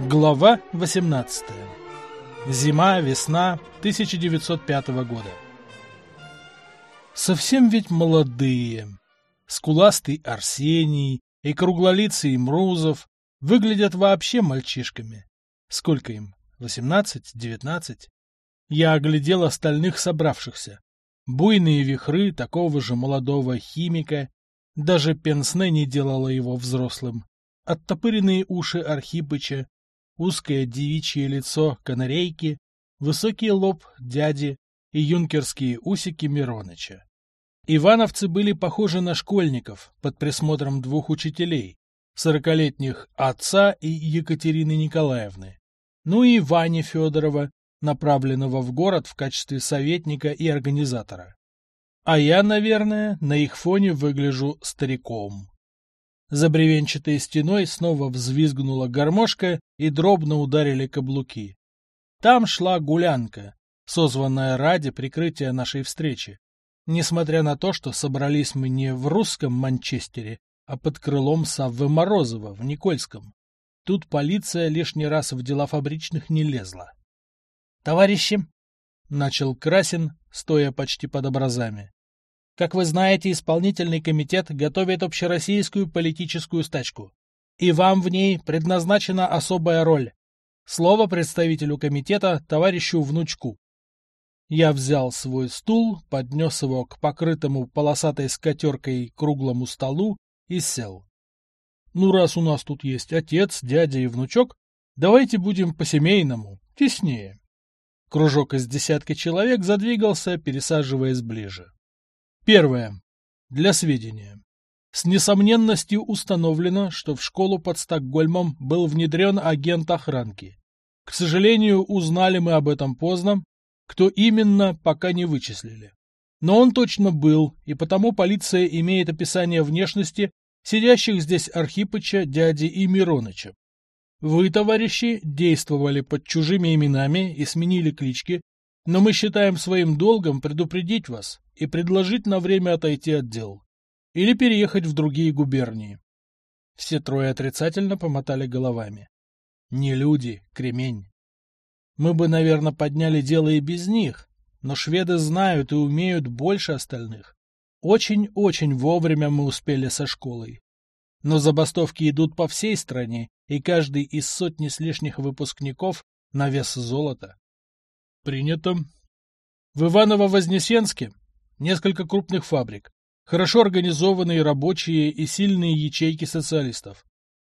Глава 18. Зима, весна 1905 года. Совсем ведь молодые. Скуластый Арсений и круглолицый Мрузов выглядят вообще мальчишками. Сколько им? Восемнадцать? Девятнадцать? Я оглядел остальных собравшихся. Буйные вихры такого же молодого химика. Даже Пенсне не делала его взрослым. Оттопыренные уши Архипыча, узкое девичье лицо канарейки, высокий лоб дяди и юнкерские усики Мироныча. Ивановцы были похожи на школьников под присмотром двух учителей, сорокалетних отца и Екатерины Николаевны, ну и Вани Федорова, направленного в город в качестве советника и организатора. А я, наверное, на их фоне выгляжу стариком. За бревенчатой стеной снова взвизгнула гармошка и дробно ударили каблуки. Там шла гулянка, созванная ради прикрытия нашей встречи. Несмотря на то, что собрались мы не в русском Манчестере, а под крылом Саввы Морозова в Никольском. Тут полиция лишний раз в дела фабричных не лезла. — Товарищи, — начал Красин, стоя почти под образами, как вы знаете, исполнительный комитет готовит общероссийскую политическую стачку. И вам в ней предназначена особая роль. Слово представителю комитета, товарищу Внучку. Я взял свой стул, поднес его к покрытому полосатой скатеркой круглому столу и сел. Ну, раз у нас тут есть отец, дядя и внучок, давайте будем по-семейному, теснее. Кружок из десятка человек задвигался, пересаживаясь ближе. Первое. Для сведения. С несомненностью установлено, что в школу под Стокгольмом был внедрен агент охранки. К сожалению, узнали мы об этом поздно, кто именно, пока не вычислили. Но он точно был, и потому полиция имеет описание внешности сидящих здесь Архипыча, дяди и Мироныча. Вы, товарищи, действовали под чужими именами и сменили клички, но мы считаем своим долгом предупредить вас и предложить на время отойти от дел. Или переехать в другие губернии. Все трое отрицательно помотали головами. Не люди, кремень. Мы бы, наверное, подняли дело и без них, но шведы знают и умеют больше остальных. Очень-очень вовремя мы успели со школой. Но забастовки идут по всей стране, и каждый из сотни с лишних выпускников на вес золота. Принято. В Иваново-Вознесенске несколько крупных фабрик, хорошо организованные рабочие и сильные ячейки социалистов.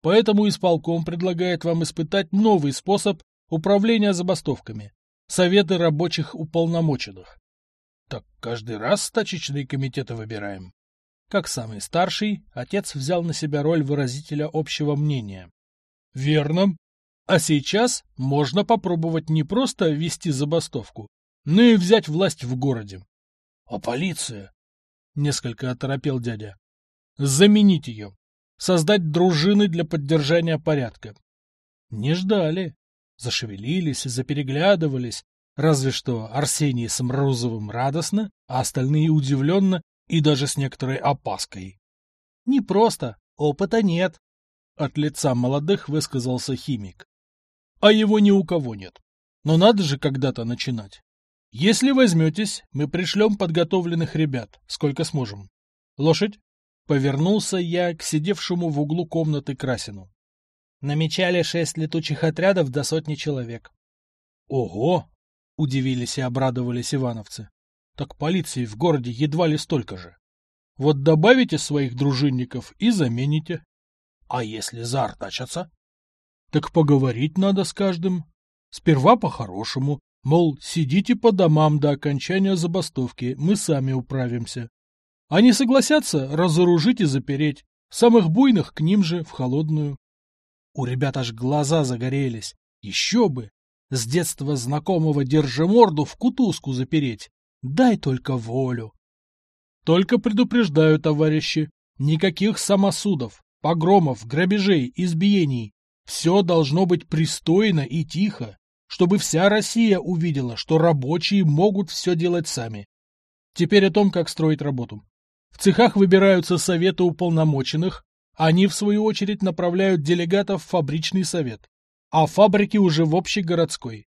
Поэтому исполком предлагает вам испытать новый способ управления забастовками – советы рабочих уполномоченных. Так каждый раз стачечные комитеты выбираем. Как самый старший, отец взял на себя роль выразителя общего мнения. Верно. А сейчас можно попробовать не просто вести забастовку, но и взять власть в городе. — А полиция? — несколько оторопел дядя. — Заменить ее. Создать дружины для поддержания порядка. Не ждали. Зашевелились, запереглядывались. Разве что Арсений с Мрузовым радостно, а остальные удивленно и даже с некоторой опаской. — Не просто. Опыта нет. От лица молодых высказался химик а его ни у кого нет. Но надо же когда-то начинать. Если возьметесь, мы пришлем подготовленных ребят, сколько сможем. Лошадь? Повернулся я к сидевшему в углу комнаты Красину. Намечали шесть летучих отрядов до сотни человек. Ого! Удивились и обрадовались ивановцы. Так полиции в городе едва ли столько же. Вот добавите своих дружинников и замените. А если заортачатся? Так поговорить надо с каждым. Сперва по-хорошему, мол, сидите по домам до окончания забастовки, мы сами управимся. Они согласятся разоружить и запереть, самых буйных к ним же в холодную. У ребят аж глаза загорелись. Еще бы! С детства знакомого держиморду в кутузку запереть. Дай только волю. Только предупреждаю, товарищи, никаких самосудов, погромов, грабежей, избиений. Все должно быть пристойно и тихо, чтобы вся Россия увидела, что рабочие могут все делать сами. Теперь о том, как строить работу. В цехах выбираются советы уполномоченных, они, в свою очередь, направляют делегатов в фабричный совет. а фабрики уже в общегородской.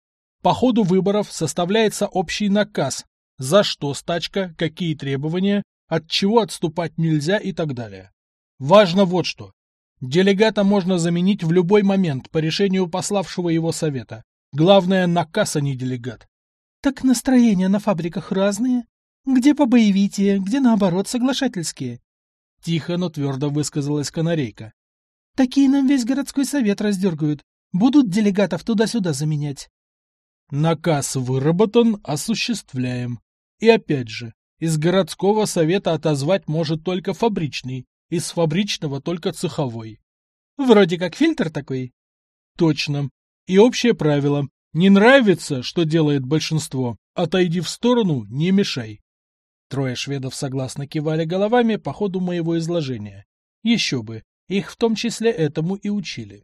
По ходу выборов составляется общий наказ, за что стачка, какие требования, от чего отступать нельзя и так далее. Важно вот что. Делегата можно заменить в любой момент по решению пославшего его совета. Главное, наказ, а не делегат. Так настроения на фабриках разные. Где побоевитее, где, наоборот, соглашательские. Тихо, но твердо высказалась канарейка. Такие нам весь городской совет раздергают. Будут делегатов туда-сюда заменять. Наказ выработан, осуществляем. И опять же, из городского совета отозвать может только фабричный, из фабричного только цеховой. Вроде как фильтр такой. Точно. И общее правило. Не нравится, что делает большинство. Отойди в сторону, не мешай. Трое шведов согласно кивали головами по ходу моего изложения. Еще бы, их в том числе этому и учили.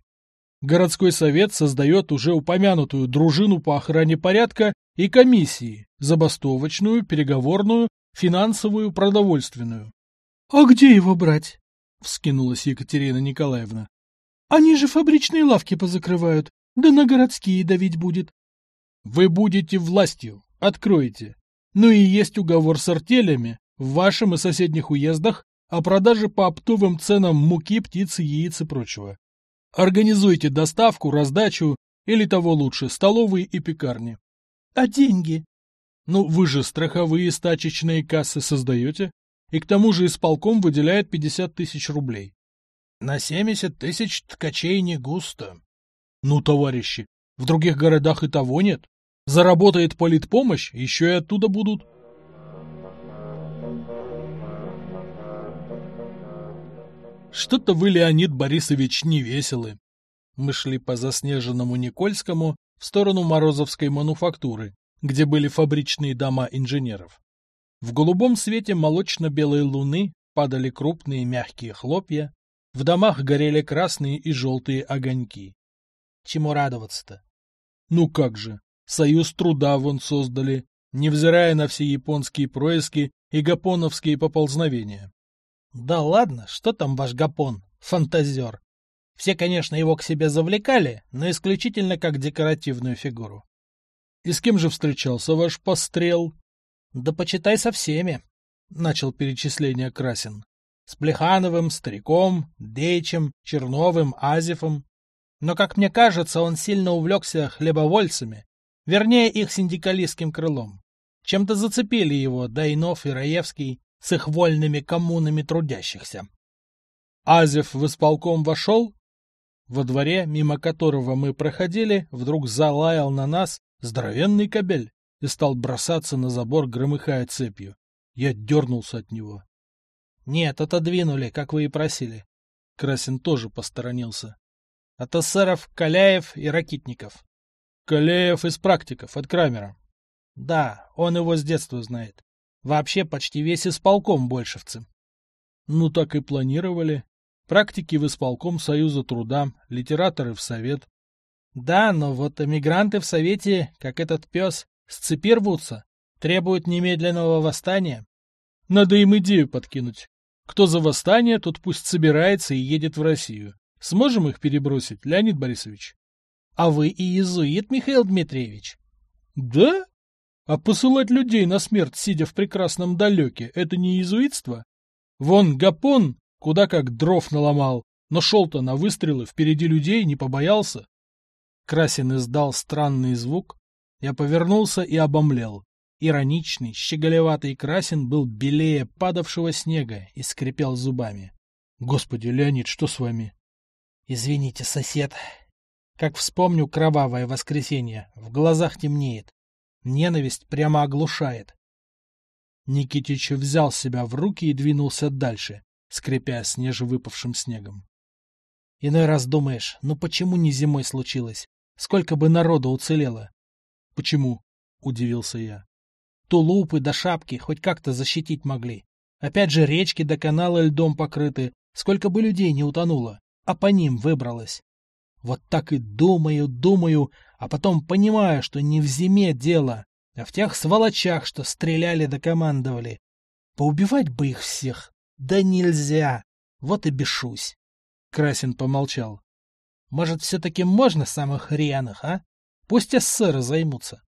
Городской совет создает уже упомянутую дружину по охране порядка и комиссии, забастовочную, переговорную, финансовую, продовольственную. — А где его брать? — вскинулась Екатерина Николаевна. — Они же фабричные лавки позакрывают, да на городские давить будет. — Вы будете властью, откроете. Ну и есть уговор с артелями в вашем и соседних уездах о продаже по оптовым ценам муки, птицы, яиц и прочего. Организуйте доставку, раздачу или того лучше, столовые и пекарни. А деньги? Ну, вы же страховые стачечные кассы создаете, и к тому же исполком выделяет 50 тысяч рублей. На 70 тысяч ткачей не густо. Ну, товарищи, в других городах и того нет. Заработает политпомощь, еще и оттуда будут. Что-то вы, Леонид Борисович, невеселы. Мы шли по заснеженному Никольскому в сторону Морозовской мануфактуры, где были фабричные дома инженеров. В голубом свете молочно-белой луны падали крупные мягкие хлопья, в домах горели красные и желтые огоньки. Чему радоваться-то? Ну как же, союз труда вон создали, невзирая на все японские происки и гапоновские поползновения. Да ладно, что там ваш гапон, фантазер. Все, конечно, его к себе завлекали, но исключительно как декоративную фигуру. И с кем же встречался ваш пострел? Да почитай со всеми, — начал перечисление Красин. С Плехановым, Стариком, Дейчем, Черновым, Азефом. Но, как мне кажется, он сильно увлекся хлебовольцами, вернее, их синдикалистским крылом. Чем-то зацепили его Дайнов и Раевский, с их вольными коммунами трудящихся. Азев в исполком вошел? Во дворе, мимо которого мы проходили, вдруг залаял на нас здоровенный кобель и стал бросаться на забор, громыхая цепью. Я дернулся от него. — Нет, отодвинули, как вы и просили. Красин тоже посторонился. — От эсеров Каляев и Ракитников. — Каляев из практиков, от Крамера. — Да, он его с детства знает. Вообще почти весь исполком большевцы. Ну так и планировали. Практики в исполком Союза труда, литераторы в Совет. Да, но вот эмигранты в Совете, как этот пес, с рвутся, требуют немедленного восстания. Надо им идею подкинуть. Кто за восстание, тот пусть собирается и едет в Россию. Сможем их перебросить, Леонид Борисович? А вы и иезуит, Михаил Дмитриевич? Да? А посылать людей на смерть, сидя в прекрасном далеке, это не иезуитство? Вон Гапон куда как дров наломал, но шел-то на выстрелы, впереди людей не побоялся. Красин издал странный звук. Я повернулся и обомлел. Ироничный, щеголеватый Красин был белее падавшего снега и скрипел зубами. Господи, Леонид, что с вами? Извините, сосед. Как вспомню кровавое воскресенье, в глазах темнеет. Ненависть прямо оглушает. Никитич взял себя в руки и двинулся дальше, скрипя снежевыпавшим снегом. Иной раз думаешь, ну почему не зимой случилось? Сколько бы народу уцелело? — Почему? — удивился я. Тулупы до шапки хоть как-то защитить могли. Опять же речки до канала льдом покрыты. Сколько бы людей не утонуло, а по ним выбралось. Вот так и думаю, думаю, а потом понимаю, что не в зиме дело, а в тех сволочах, что стреляли да командовали. Поубивать бы их всех. Да нельзя. Вот и бешусь. Красин помолчал. Может, все-таки можно самых рьяных, а? Пусть эсеры займутся.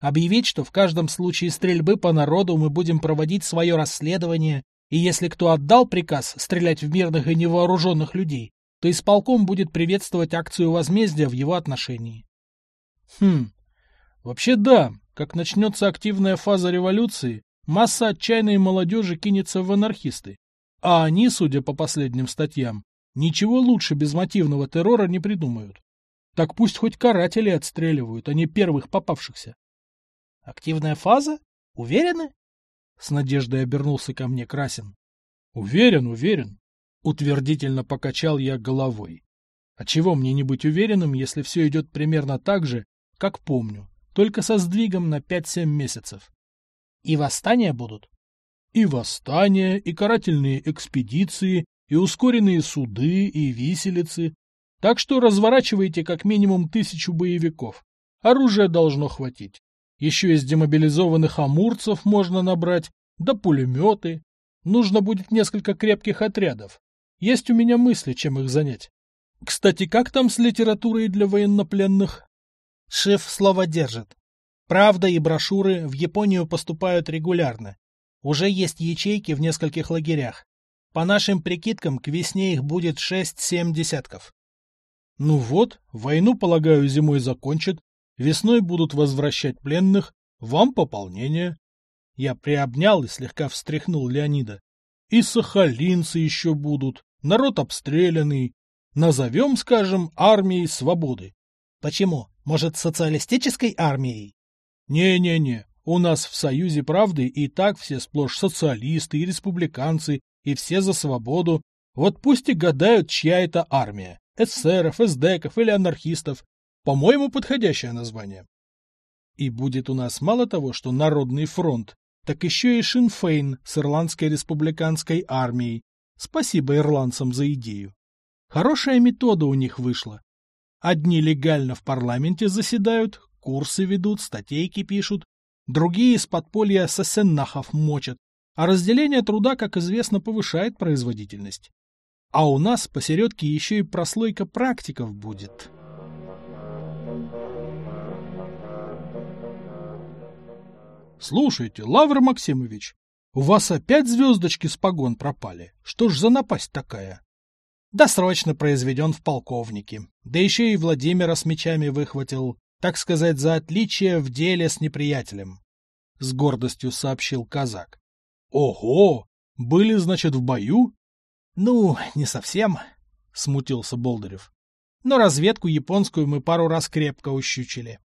Объявить, что в каждом случае стрельбы по народу мы будем проводить свое расследование, и если кто отдал приказ стрелять в мирных и невооруженных людей, то исполком будет приветствовать акцию возмездия в его отношении. Хм, вообще да, как начнется активная фаза революции, масса отчаянной молодежи кинется в анархисты. А они, судя по последним статьям, ничего лучше безмотивного террора не придумают. Так пусть хоть каратели отстреливают, а не первых попавшихся. Активная фаза? Уверены? С надеждой обернулся ко мне Красин. Уверен, уверен. Утвердительно покачал я головой. А чего мне не быть уверенным, если все идет примерно так же, как помню, только со сдвигом на 5-7 месяцев? И восстания будут? И восстания, и карательные экспедиции, и ускоренные суды, и виселицы. Так что разворачивайте как минимум тысячу боевиков. Оружия должно хватить. Еще из демобилизованных амурцев можно набрать, да пулеметы. Нужно будет несколько крепких отрядов. Есть у меня мысли, чем их занять. Кстати, как там с литературой для военнопленных? Шеф слово держит. Правда и брошюры в Японию поступают регулярно. Уже есть ячейки в нескольких лагерях. По нашим прикидкам, к весне их будет 6-7 десятков. Ну вот, войну, полагаю, зимой закончат, весной будут возвращать пленных, вам пополнение. Я приобнял и слегка встряхнул Леонида. И сахалинцы еще будут, народ обстрелянный. Назовем, скажем, армией свободы. Почему? Может, социалистической армией? Не-не-не, у нас в Союзе Правды и так все сплошь социалисты и республиканцы, и все за свободу. Вот пусть и гадают, чья это армия. Эсеров, эсдеков или анархистов. По-моему, подходящее название. И будет у нас мало того, что Народный фронт, так еще и Шинфейн с Ирландской республиканской армией. Спасибо ирландцам за идею. Хорошая метода у них вышла. Одни легально в парламенте заседают, курсы ведут, статейки пишут, другие из подполья сосеннахов мочат, а разделение труда, как известно, повышает производительность. А у нас посередке еще и прослойка практиков будет. Слушайте, Лавр Максимович, у вас опять звездочки с погон пропали. Что ж за напасть такая? Досрочно произведен в полковнике. Да еще и Владимира с мечами выхватил, так сказать, за отличие в деле с неприятелем. С гордостью сообщил казак. Ого! Были, значит, в бою? Ну, не совсем, смутился Болдырев. Но разведку японскую мы пару раз крепко ущучили.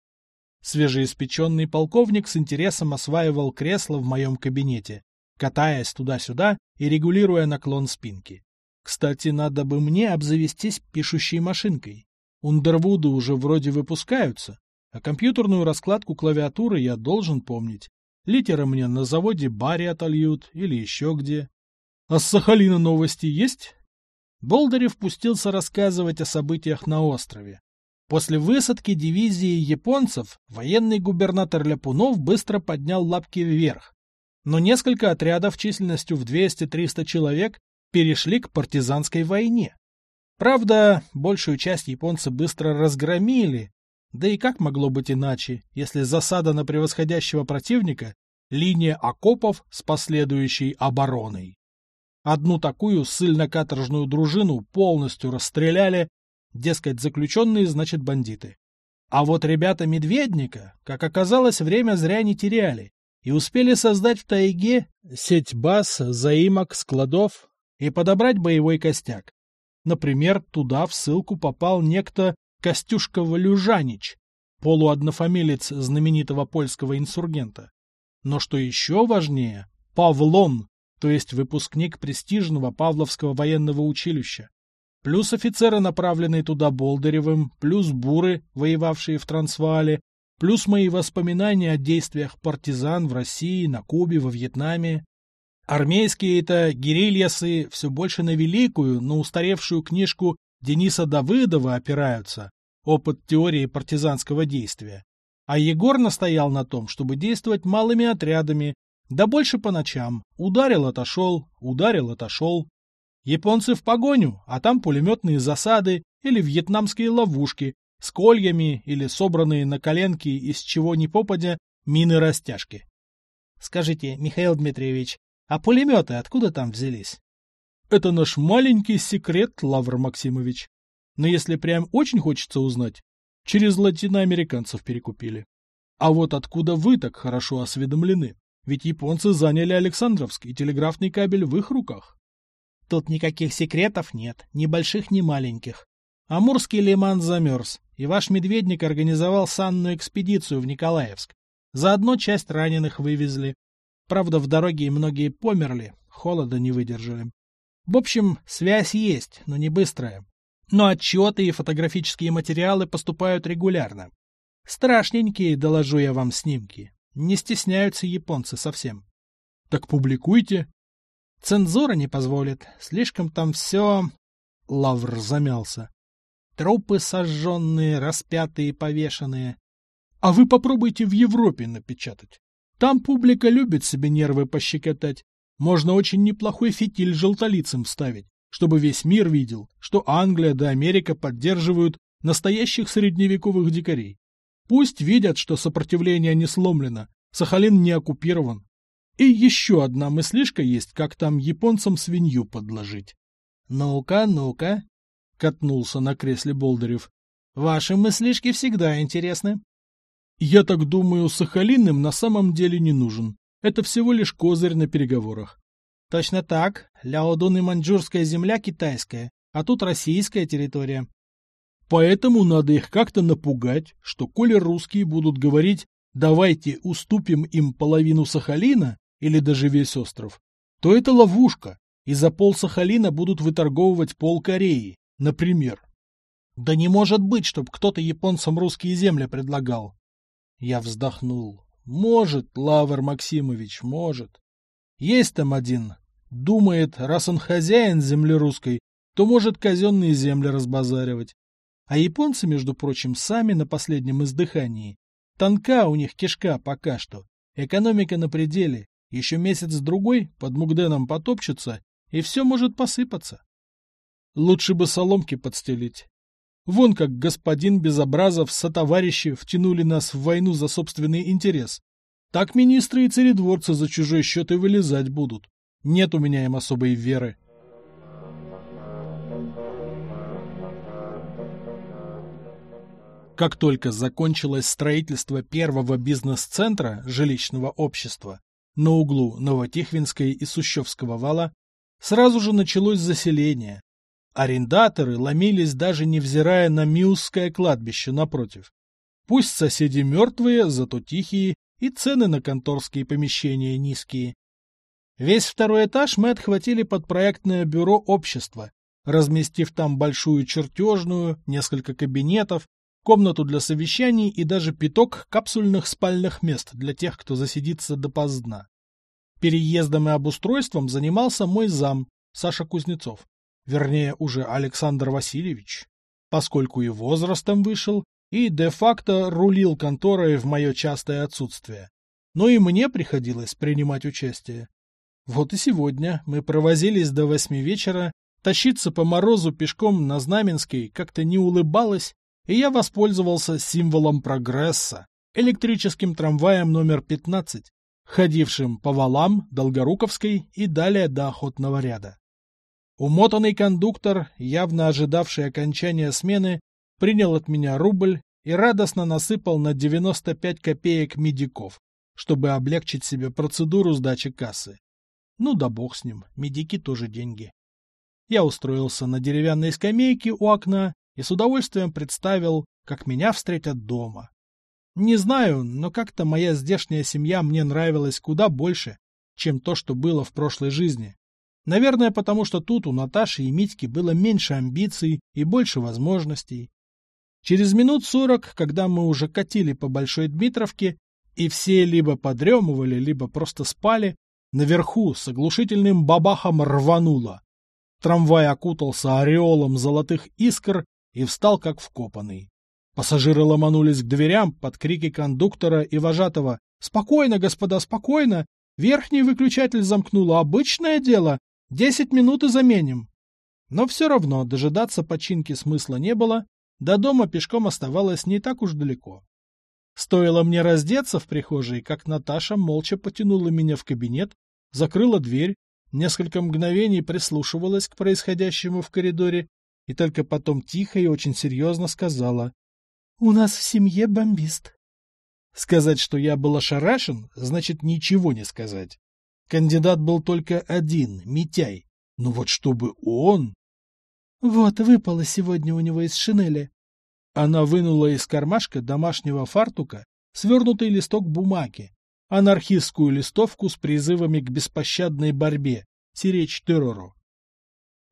Свежеиспеченный полковник с интересом осваивал кресло в моем кабинете, катаясь туда-сюда и регулируя наклон спинки. Кстати, надо бы мне обзавестись пишущей машинкой. Ундервуды уже вроде выпускаются, а компьютерную раскладку клавиатуры я должен помнить. Литеры мне на заводе Барри отольют или еще где. А с Сахалина новости есть? Болдырев пустился рассказывать о событиях на острове. После высадки дивизии японцев военный губернатор Ляпунов быстро поднял лапки вверх. Но несколько отрядов численностью в 200-300 человек перешли к партизанской войне. Правда, большую часть японцы быстро разгромили, да и как могло быть иначе, если засада на превосходящего противника — линия окопов с последующей обороной. Одну такую ссыльно-каторжную дружину полностью расстреляли, дескать, заключенные значит бандиты. А вот ребята Медведника, как оказалось, время зря не теряли и успели создать в тайге сеть баз, заимок, складов, и подобрать боевой костяк. Например, туда в ссылку попал некто Костюшка Валюжанич, полуоднофамилец знаменитого польского инсургента. Но что еще важнее, Павлон, то есть выпускник престижного Павловского военного училища. Плюс офицеры, направленные туда Болдыревым, плюс буры, воевавшие в Трансваале, плюс мои воспоминания о действиях партизан в России, на Кубе, во Вьетнаме. Армейские-то гирильясы все больше на великую, но устаревшую книжку Дениса Давыдова опираются, опыт теории партизанского действия. А Егор настоял на том, чтобы действовать малыми отрядами, да больше по ночам. Ударил, отошел, ударил, отошел. Японцы в погоню, а там пулеметные засады, или вьетнамские ловушки с кольями или собранные на коленки из чего ни попадя мины-растяжки. Скажите, Михаил Дмитриевич, а пулеметы откуда там взялись? Это наш маленький секрет, Лавр Максимович. Но если прям очень хочется узнать, через латиноамериканцев перекупили. А вот откуда вы так хорошо осведомлены? Ведь японцы заняли Александровск, и телеграфный кабель в их руках. Тут никаких секретов нет, ни больших, ни маленьких. Амурский лиман замерз, и ваш медведник организовал санную экспедицию в Николаевск. Заодно часть раненых вывезли. Правда, в дороге многие померли, холода не выдержали. В общем, связь есть, но не быстрая. Но отчеты и фотографические материалы поступают регулярно. Страшненькие, доложу я вам, снимки. Не стесняются японцы совсем. Так публикуйте. Цензура не позволит. Слишком там все... Лавр замялся. Трупы сожженные, распятые, повешенные. А вы попробуйте в Европе напечатать. Там публика любит себе нервы пощекотать. Можно очень неплохой фитиль желтолицем вставить, чтобы весь мир видел, что Англия да Америка поддерживают настоящих средневековых дикарей. Пусть видят, что сопротивление не сломлено, Сахалин не оккупирован. И еще одна мыслишка есть, как там японцам свинью подложить. «Ну-ка, ну-ка», — катнулся на кресле Болдырев. «Ваши мыслишки всегда интересны». «Я так думаю, Сахалин им на самом деле не нужен. Это всего лишь козырь на переговорах». «Точно так. Ляодун и маньчжурская земля китайская, а тут российская территория. Поэтому надо их как-то напугать, что коли русские будут говорить «давайте уступим им половину Сахалина» или даже весь остров, то это ловушка, и за пол Сахалина будут выторговывать пол Кореи, например. Да не может быть, чтобы кто-то японцам русские земли предлагал. Я вздохнул. Может, Лавр Максимович, может. Есть там один. Думает, раз он хозяин земли русской, то может казенные земли разбазаривать. А японцы, между прочим, сами на последнем издыхании. Тонка у них кишка пока что. Экономика на пределе. Еще месяц-другой под Мугденом потопчутся, и все может посыпаться. Лучше бы соломки подстелить. Вон как господин Безобразов сотоварищи втянули нас в войну за собственный интерес. Так министры и царедворцы за чужой счет и вылезать будут. Нет у меня им особой веры. Как только закончилось строительство первого бизнес-центра жилищного общества на углу Новотихвинской и Сущевского вала, сразу же началось заселение. Арендаторы ломились даже невзирая на Миусское кладбище напротив. Пусть соседи мертвые, зато тихие, и цены на конторские помещения низкие. Весь второй этаж мы отхватили под проектное бюро общества, разместив там большую чертежную, несколько кабинетов, комнату для совещаний и даже пяток капсульных спальных мест для тех, кто засидится допоздна. Переездом и обустройством занимался мой зам, Саша Кузнецов, вернее, уже Александр Васильевич, поскольку и возрастом вышел, и де-факто рулил конторой в мое частое отсутствие. Но и мне приходилось принимать участие. Вот и сегодня мы провозились до восьми вечера, тащиться по морозу пешком на Знаменской как-то не улыбалось и я воспользовался символом прогресса, электрическим трамваем номер 15, ходившим по валам Долгоруковской и далее до охотного ряда. Умотанный кондуктор, явно ожидавший окончания смены, принял от меня рубль и радостно насыпал на 95 копеек медиков, чтобы облегчить себе процедуру сдачи кассы. Ну да бог с ним, медики тоже деньги. Я устроился на деревянной скамейке у окна и с удовольствием представил, как меня встретят дома. Не знаю, но как-то моя здешняя семья мне нравилась куда больше, чем то, что было в прошлой жизни. Наверное, потому что тут у Наташи и Митьки было меньше амбиций и больше возможностей. Через минут сорок, когда мы уже катили по Большой Дмитровке, и все либо подремывали, либо просто спали, наверху с оглушительным бабахом рвануло. Трамвай окутался ореолом золотых искр и встал как вкопанный. Пассажиры ломанулись к дверям под крики кондуктора и вожатого «Спокойно, господа, спокойно! Верхний выключатель замкнуло, обычное дело! Десять минут и заменим!» Но все равно дожидаться починки смысла не было, до дома пешком оставалось не так уж далеко. Стоило мне раздеться в прихожей, как Наташа молча потянула меня в кабинет, закрыла дверь, несколько мгновений прислушивалась к происходящему в коридоре и только потом тихо и очень серьезно сказала «У нас в семье бомбист». Сказать, что я был ошарашен, значит ничего не сказать. Кандидат был только один, Митяй. Ну вот чтобы он... Вот, выпало сегодня у него из шинели. Она вынула из кармашка домашнего фартука свернутый листок бумаги, анархистскую листовку с призывами к беспощадной борьбе, сиречь террору.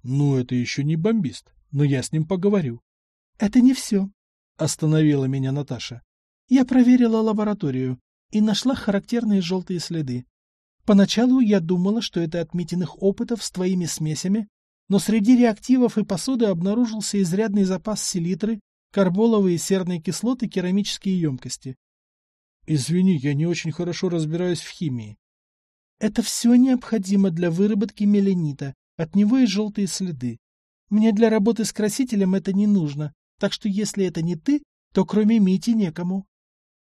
Ну, это еще не бомбист, но я с ним поговорю. — Это не все, — остановила меня Наташа. — Я проверила лабораторию и нашла характерные желтые следы. Поначалу я думала, что это от Митиных опытов с твоими смесями, но среди реактивов и посуды обнаружился изрядный запас селитры, карболовой и серной кислоты, керамические емкости. Извини, я не очень хорошо разбираюсь в химии. Это все необходимо для выработки меланита, от него и желтые следы. Мне для работы с красителем это не нужно, так что если это не ты, то кроме Мити некому.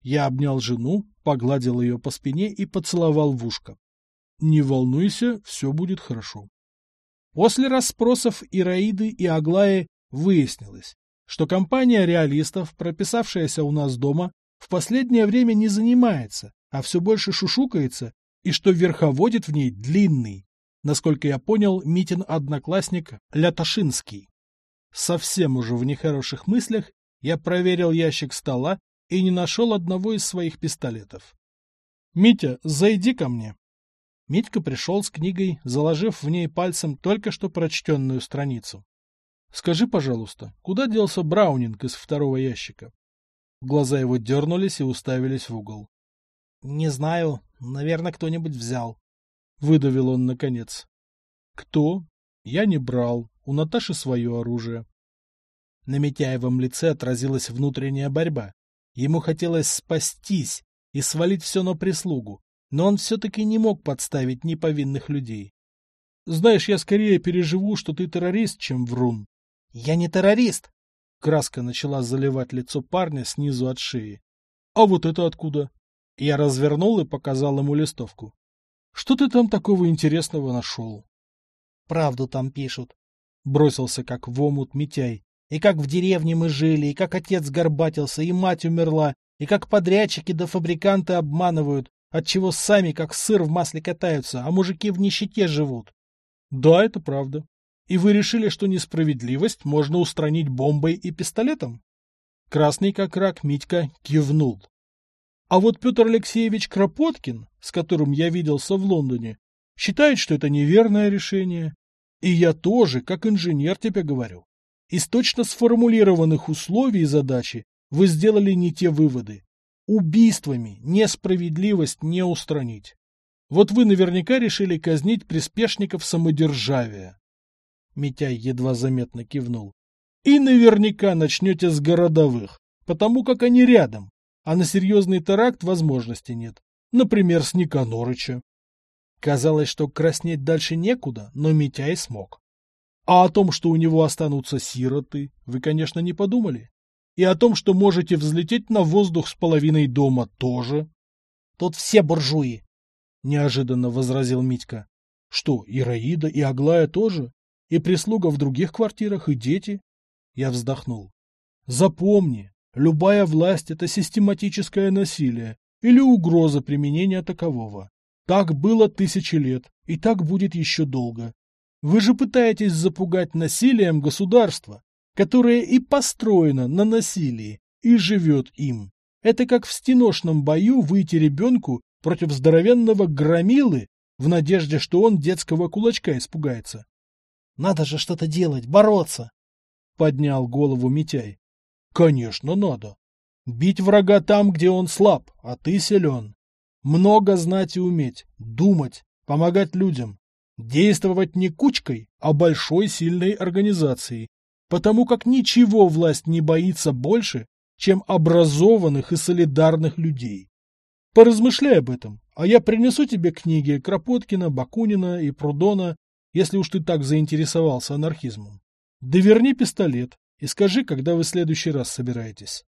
Я обнял жену, погладил ее по спине и поцеловал в ушко. Не волнуйся, все будет хорошо. После расспросов Ираиды и Аглаи выяснилось, что компания реалистов, прописавшаяся у нас дома, в последнее время не занимается, а все больше шушукается, и что верховодит в ней длинный, насколько я понял, Митин одноклассник Лятошинский. Совсем уже в нехороших мыслях я проверил ящик стола и не нашел одного из своих пистолетов. «Митя, зайди ко мне!» Митька пришел с книгой, заложив в ней пальцем только что прочтенную страницу. «Скажи, пожалуйста, куда делся Браунинг из второго ящика?» Глаза его дернулись и уставились в угол. — Не знаю. Наверное, кто-нибудь взял. Выдавил он наконец. — Кто? Я не брал. У Наташи свое оружие. На Митяевом лице отразилась внутренняя борьба. Ему хотелось спастись и свалить все на прислугу, но он все-таки не мог подставить неповинных людей. Знаешь, я скорее переживу, что ты террорист, чем врун. — Я не террорист, Краска начала заливать лицо парня снизу от шеи. «А вот это откуда?» Я развернул и показал ему листовку. «Что ты там такого интересного нашел?» «Правду там пишут», — бросился как в омут Митяй. «И как в деревне мы жили, и как отец горбатился, и мать умерла, и как подрядчики да фабриканты обманывают, отчего сами как сыр в масле катаются, а мужики в нищете живут». «Да, это правда», и вы решили, что несправедливость можно устранить бомбой и пистолетом? Красный как рак Митька кивнул. А вот Петр Алексеевич Кропоткин, с которым я виделся в Лондоне, считает, что это неверное решение. И я тоже, как инженер, тебе говорю. Из точно сформулированных условий задачи вы сделали не те выводы. Убийствами несправедливость не устранить. Вот вы наверняка решили казнить приспешников самодержавия. Митяй едва заметно кивнул. И наверняка начнете с городовых, потому как они рядом, а на серьезный теракт возможности нет. Например, с Никанорыча. Казалось, что краснеть дальше некуда, но Митяй смог. А о том, что у него останутся сироты, вы, конечно, не подумали. И о том, что можете взлететь на воздух с половиной дома, тоже. Тут все буржуи, — неожиданно возразил Митька. Что, и Раида, и Аглая тоже? И прислуга в других квартирах, и дети. Я вздохнул. Запомни, любая власть – это систематическое насилие или угроза применения такового. Так было тысячи лет, и так будет еще долго. Вы же пытаетесь запугать насилием государство, которое и построено на насилии, и живет им. Это как в стеношном бою выйти ребенку против здоровенного громилы в надежде, что он детского кулачка испугается. Надо же что-то делать, бороться. Поднял голову Митяй. Конечно, надо. Бить врага там, где он слаб, а ты силен. Много знать и уметь, думать, помогать людям. Действовать не кучкой, а большой сильной организацией. Потому как ничего власть не боится больше, чем образованных и солидарных людей. Поразмышляй об этом, а я принесу тебе книги Кропоткина, Бакунина и Прудона если уж ты так заинтересовался анархизмом. Да верни пистолет и скажи, когда вы в следующий раз собираетесь.